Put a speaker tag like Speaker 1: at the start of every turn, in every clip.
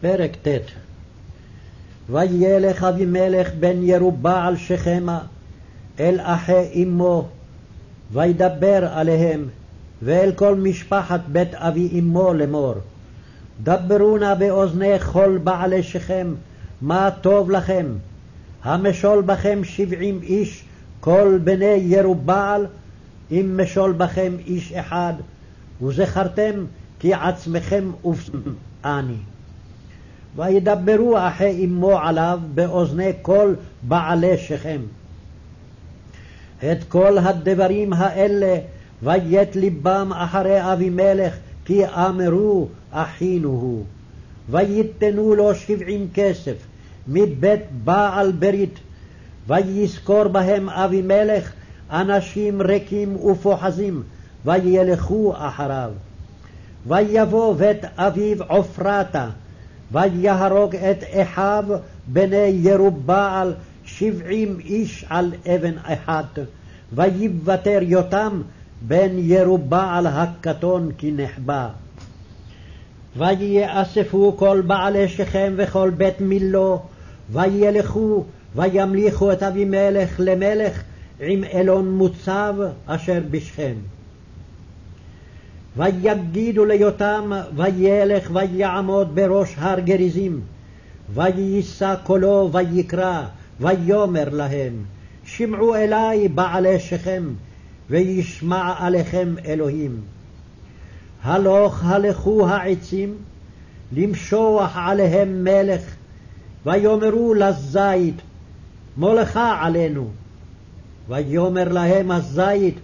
Speaker 1: פרק ט' וילך אבימלך בן ירובעל שכמה אל אחי אמו וידבר עליהם ואל כל משפחת בית אבי אמו לאמור דברו נא באוזני כל בעלי שכם מה טוב לכם המשול בכם שבעים איש כל בני ירובעל אם משול בכם איש אחד וזכרתם כי עצמכם אני. וידברו אחי אמו עליו באוזני כל בעלי שכם. את כל הדברים האלה ויית ליבם אחרי אבימלך כי אמרו אחינו הוא. ויתנו לו שבעים כסף מבית בעל ברית ויזכור בהם אבימלך אנשים ריקים ופוחזים וילכו אחריו. ויבוא בית אביו עופרתה, ויהרוג את אחיו בני ירובעל שבעים איש על אבן אחת, ויוותר יותם בן ירובעל הקטון כי נחבא. ויאספו כל בעלי שכם וכל בית מילו, וילכו וימליכו את אבימלך למלך עם אלון מוצב אשר בשכם. ויגידו ליותם וילך ויעמוד בראש הר גריזים, ויישא קולו ויקרא, ויאמר להם, שמעו אלי בעלי שכם, וישמע עליכם אלוהים. הלוך הלכו העצים, למשוח עליהם מלך, ויאמרו לזית, מולכה עלינו. ויאמר להם הזית,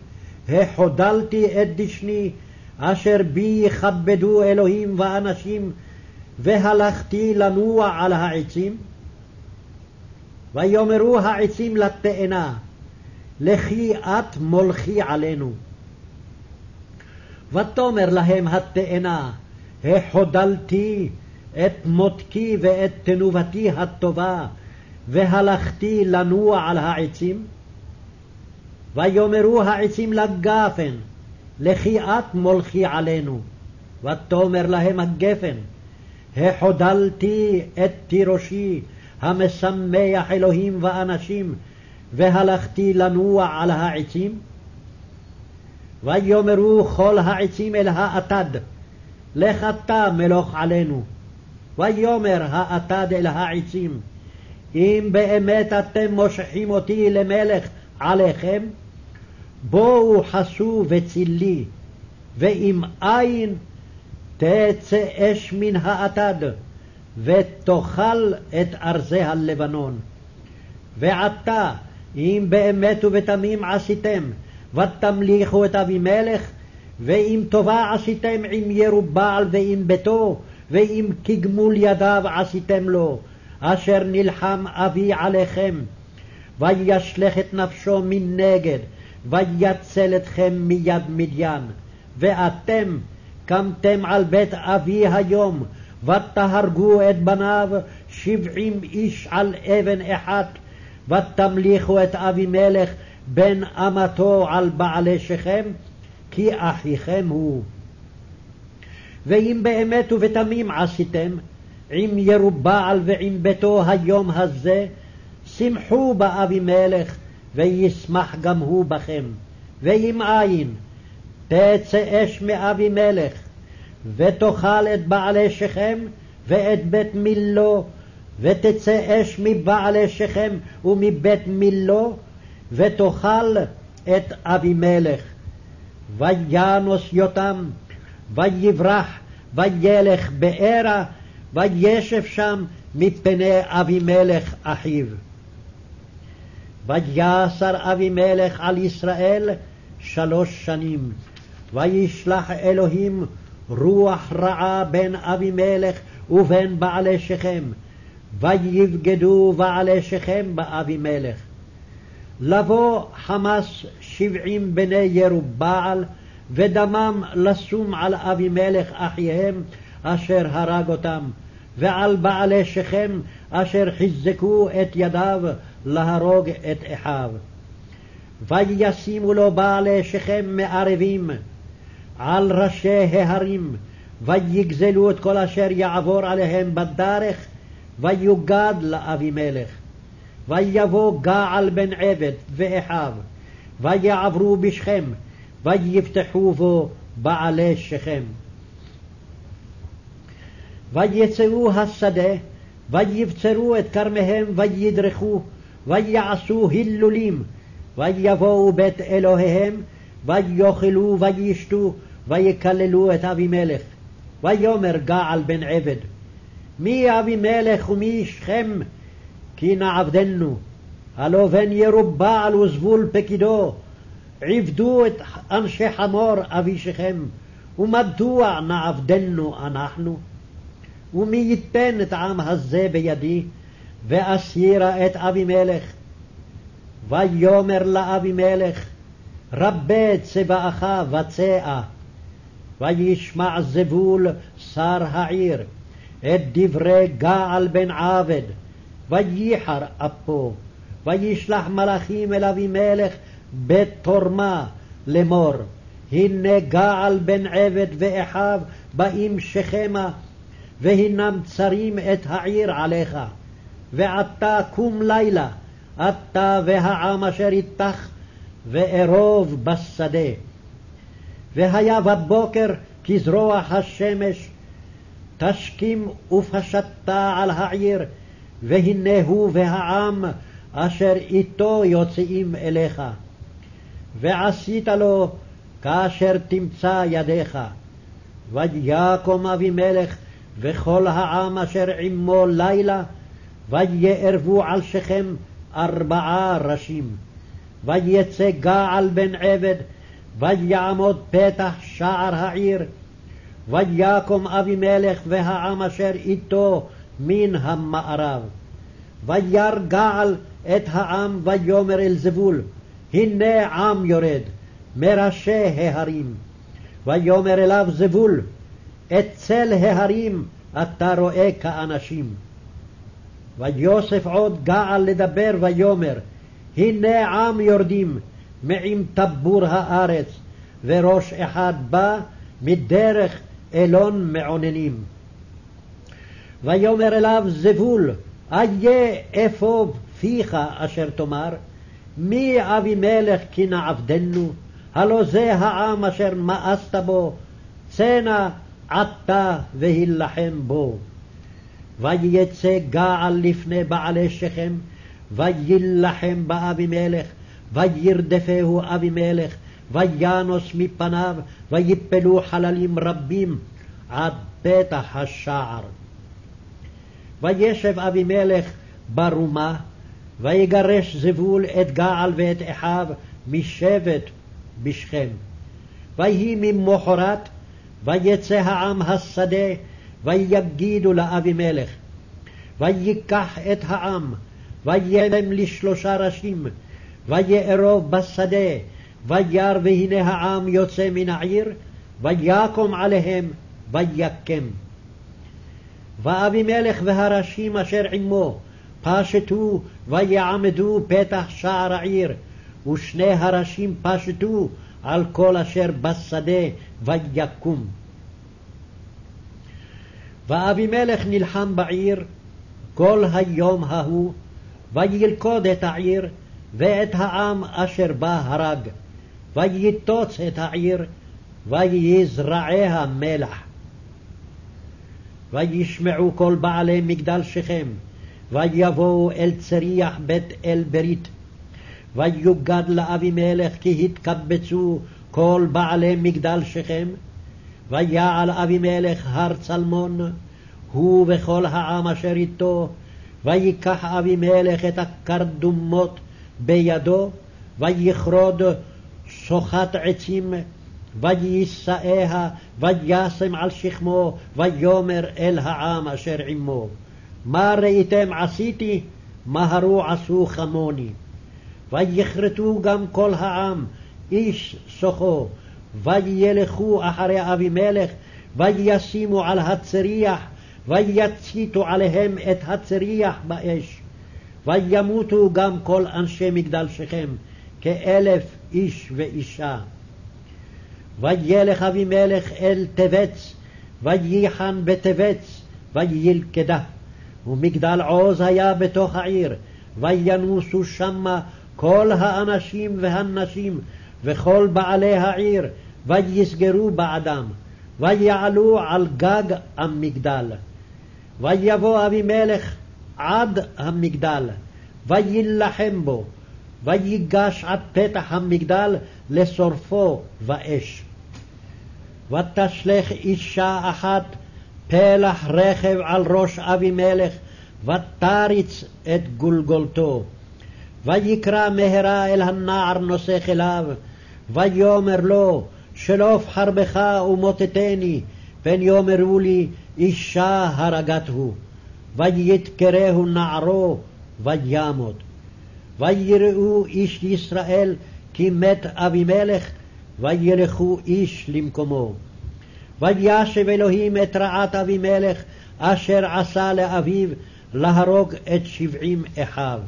Speaker 1: החודלתי את דשני, אשר בי יכבדו אלוהים ואנשים, והלכתי לנוע על העצים? ויאמרו העצים לתאנה, לכי את מולכי עלינו. ותאמר להם התאנה, החודלתי את מותקי ואת תנובתי הטובה, והלכתי לנוע על העצים? ויאמרו העצים לגפן, לכי את מולכי עלינו. ותאמר להם הגפן, החודלתי את תירושי, המשמח אלוהים ואנשים, והלכתי לנוע על העצים? ויאמרו כל העצים אל האטד, לך אתה מלוך עלינו. ויאמר האטד אל העצים, אם באמת אתם מושכים אותי למלך עליכם, בואו חסו וצילי, ואם אין תצא אש מן האטד, ותאכל את ארזי הלבנון. ועתה, אם באמת ובתמים עשיתם, ותמליכו את אבימלך, ואם טובה עשיתם עם ירובעל ועם ביתו, ואם כגמול ידיו עשיתם לו, אשר נלחם אבי עליכם, וישלך את נפשו מנגד, ויצל אתכם מיד מדיין. ואתם קמתם על בית אבי היום, ותהרגו את בניו שבעים איש על אבן אחת, ותמליכו את אבימלך בן אמתו על בעלי שכם, כי אחיכם הוא. ואם באמת ובתמים עשיתם, עם ירובעל ועם ביתו היום הזה, שמחו באבימלך, וישמח גם הוא בכם. ואם אין, תצא אש מאבימלך, ותאכל את בעלי שכם ואת בית מילו, ותצא אש מבעלי שכם ומבית מילו, ותאכל את אבימלך. וינוס יותם, ויברח, וילך בארה, וישב שם מפני אבימלך אחיו. ויסר אבימלך על ישראל שלוש שנים, וישלח אלוהים רוח רעה בין אבימלך ובין בעלי שכם, ויבגדו בעלי שכם באבימלך. לבוא חמס שבעים בני ירובעל, ודמם לשום על אבימלך אחיהם, אשר הרג אותם, ועל בעלי שכם, אשר חיזקו את ידיו להרוג את אחיו. וישימו לו בעלי שכם מערבים על ראשי ההרים, ויגזלו את כל אשר יעבור עליהם בדרך, ויוגד לאבימלך. ויבוא געל בן עבד ואחיו, ויעברו בשכם, ויפתחו בו בעלי שכם. ויצאו השדה, ויבצרו את כרמיהם, וידרכו, ויעשו הילולים, ויבואו בית אלוהיהם, ויאכלו וישתו, ויקללו את אבימלך. ויאמר געל בן עבד, מי אבימלך ומי שכם, כי נעבדנו, הלא בן ירובעל וזבול פקידו, עבדו את אנשי חמור אבי שכם, ומדוע נעבדנו אנחנו? ומי ייתן את העם הזה בידי, ואסירה את אבימלך? ויאמר לאבימלך, רבה צבאך וצאה. וישמע זבול שר העיר את דברי געל בן עבד, וייחר אפו, וישלח מלאכים אל אבימלך בתורמה לאמור, הנה געל בן עבד ואחיו באים שכמה, והנם צרים את העיר עליך. ועתה קום לילה, אתה והעם אשר איתך, וארוב בשדה. והיה בבוקר כזרוח השמש, תשכים ופשטה על העיר, והנה הוא והעם אשר איתו יוצאים אליך. ועשית לו כאשר תמצא ידיך. ויקום אבימלך וכל העם אשר עמו לילה, ויערבו על שכם ארבעה ראשים. ויצא געל בן עבד, ויעמוד פתח שער העיר, ויקום אבימלך והעם אשר איתו מן המערב. וירא געל את העם ויאמר אל זבול, הנה עם יורד, מראשי ההרים. ויאמר אליו זבול, את צל ההרים אתה רואה כאנשים. ויוסף עוד געל לדבר ויאמר, הנה עם יורדים מעם טבור הארץ, וראש אחד בא מדרך אלון מעוננים. ויאמר אליו זבול, איה אפוב פיך אשר תאמר, מי אבימלך כי נעבדנו? הלא זה העם אשר מאסת בו, צנע עתה והילחם בו. ויצא געל לפני בעלי שכם, ויילחם באבימלך, וירדפהו אבימלך, וינוס מפניו, ויפלו חללים רבים עד פתח השער. וישב אבימלך ברומה, ויגרש זבול את געל ואת אחיו משבט בשכם. ויהי ממחרת, ויצא העם השדה, ויגידו לאבימלך. ויקח את העם, ויהם לשלושה ראשים, ויארוב בשדה, וירא והנה העם יוצא מן העיר, ויקום עליהם, ויקם. ואבימלך והראשים אשר עמו פשטו ויעמדו פתח שער העיר, ושני הראשים פשטו על כל אשר בשדה ויקום. ואבימלך נלחם בעיר כל היום ההוא, וילכוד את העיר, ואת העם אשר בה הרג, ויטוץ את העיר, ויזרעיה מלח. וישמעו כל בעלי מגדל שכם, ויבואו אל צריח בית אל ברית. ויוגד לאבימלך כי התקבצו כל בעלי מגדל שכם, ויעל אבימלך הר צלמון, הוא וכל העם אשר איתו, ויקח אבימלך את הקרדומות בידו, ויכרוד שוחת עצים, ויישאיה, וישם על שכמו, ויאמר אל העם אשר עמו. מה ראיתם עשיתי, מהרו עשו כמוני. ויכרתו גם כל העם, איש סוחו, וילכו אחרי אבימלך, וישימו על הצריח, ויציתו עליהם את הצריח באש. וימותו גם כל אנשי מגדל שכם, כאלף איש ואישה. וילך אבימלך אל טבץ, וייחן בטבץ, וילכדה. ומגדל עוז היה בתוך העיר, וינוסו שמה כל האנשים והנשים, וכל בעלי העיר, ויסגרו בעדם, ויעלו על גג המגדל. ויבוא אבימלך עד המגדל, ויילחם בו, ויגש עד פתח המגדל לשורפו באש. ותשלך אישה אחת פלח רכב על ראש אבימלך, ותריץ את גולגולתו. ויקרא מהרה אל הנער נושא כליו, ויאמר לו, שלוף חרבך ומוטטני, פן יאמרו לי, אישה הרגתהו. ויתקרהו נערו, וימות. ויראו איש ישראל כי מת אבימלך, וילכו איש למקומו. וישב אלוהים את רעת אבימלך, אשר עשה לאביו, להרוג את שבעים אחיו.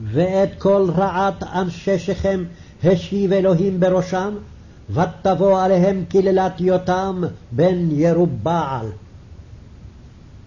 Speaker 1: ואת כל רעת אנשי שכם השיב אלוהים בראשם, ותבוא עליהם קללת יותם בן ירובעל.